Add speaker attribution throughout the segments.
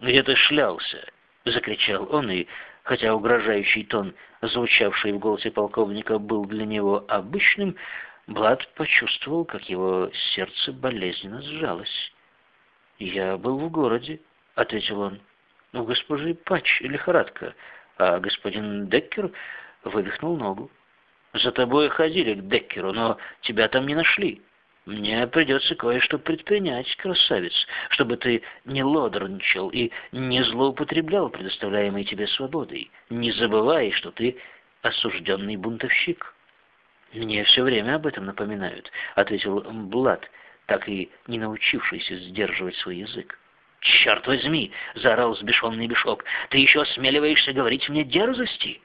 Speaker 1: где ты шлялся?» — закричал он, и, хотя угрожающий тон, звучавший в голосе полковника, был для него обычным, Блад почувствовал, как его сердце болезненно сжалось. «Я был в городе», — ответил он. «У госпожи Пач лихорадка, а господин Деккер вывихнул ногу. За тобой ходили к Деккеру, но тебя там не нашли. Мне придется кое-что предпринять, красавец, чтобы ты не лодорничал и не злоупотреблял предоставляемой тебе свободой. Не забывай, что ты осужденный бунтовщик». «Мне все время об этом напоминают», — ответил Блад, так и не научившийся сдерживать свой язык. «Черт возьми!» — заорал сбешенный бешок. «Ты еще осмеливаешься говорить мне дерзости?»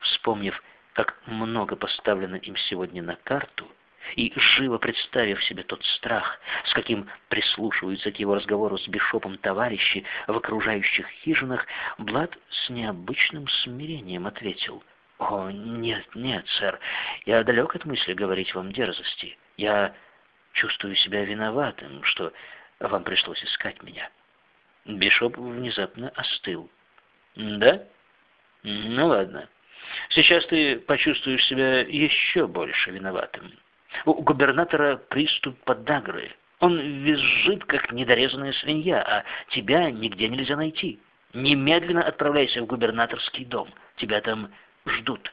Speaker 1: Вспомнив, как много поставлено им сегодня на карту, и живо представив себе тот страх, с каким прислушиваются к его разговору с бешопом товарищи в окружающих хижинах, Блад с необычным смирением ответил — «О, нет, нет, сэр, я далек от мысли говорить вам дерзости. Я чувствую себя виноватым, что вам пришлось искать меня». Бишоп внезапно остыл. «Да? Ну ладно. Сейчас ты почувствуешь себя еще больше виноватым. У губернатора приступ подагры. Он визжит, как недорезанная свинья, а тебя нигде нельзя найти. Немедленно отправляйся в губернаторский дом. Тебя там ждут.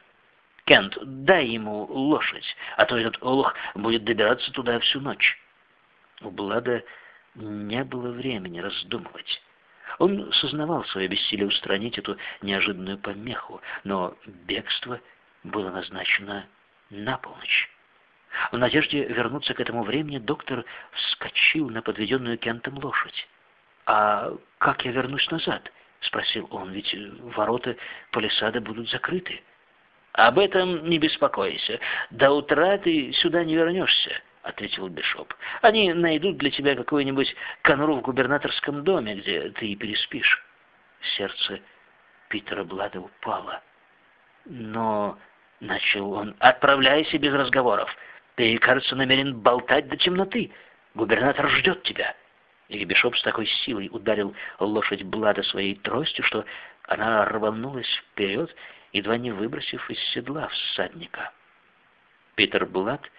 Speaker 1: Кент, дай ему лошадь, а то этот олух будет добираться туда всю ночь. У Блада не было времени раздумывать. Он сознавал свое бессилие устранить эту неожиданную помеху, но бегство было назначено на полночь. В надежде вернуться к этому времени доктор вскочил на подведенную Кентом лошадь. «А как я вернусь назад?» — спросил он, — ведь ворота палисада будут закрыты. «Об этом не беспокойся. До утра ты сюда не вернешься», — ответил Бишоп. «Они найдут для тебя какую-нибудь конуру в губернаторском доме, где ты и переспишь». Сердце Питера Блада упало. «Но...» — начал он. «Отправляйся без разговоров. Ты, кажется, намерен болтать до темноты. Губернатор ждет тебя». И Бишоп с такой силой ударил лошадь Блада своей тростью, что она рванулась вперед, едва не выбросив из седла всадника. Питер Блад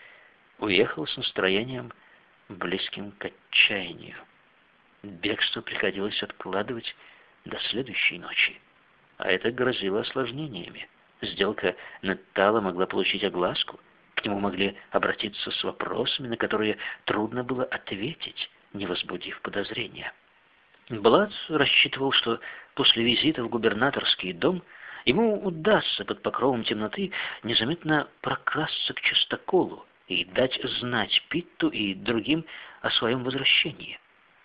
Speaker 1: уехал с настроением, близким к отчаянию. Бегство приходилось откладывать до следующей ночи, а это грозило осложнениями. Сделка Неттала могла получить огласку, к нему могли обратиться с вопросами, на которые трудно было ответить, не возбудив подозрения. Блад рассчитывал, что после визита в губернаторский дом ему удастся под покровом темноты незаметно прокрасться к частоколу и дать знать Питту и другим о своем возвращении.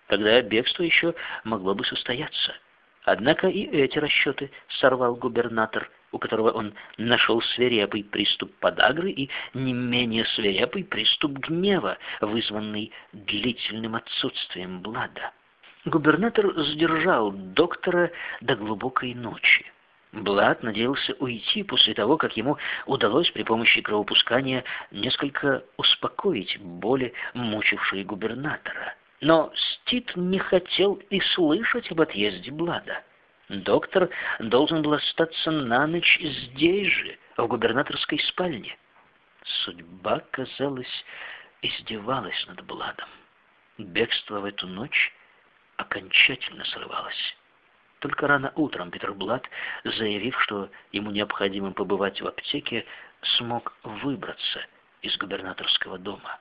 Speaker 1: Тогда бегство еще могло бы состояться. Однако и эти расчеты сорвал губернатор, у которого он нашел свирепый приступ подагры и не менее свирепый приступ гнева, вызванный длительным отсутствием Блада. Губернатор задержал доктора до глубокой ночи. Блад надеялся уйти после того, как ему удалось при помощи кровопускания несколько успокоить боли, мучившие губернатора. Но Стит не хотел и слышать об отъезде Блада. Доктор должен был остаться на ночь здесь же, в губернаторской спальне. Судьба, казалось, издевалась над Бладом. Бегство в эту ночь окончательно срывалось. Только рано утром Петр Блад, заявив, что ему необходимо побывать в аптеке, смог выбраться из губернаторского дома.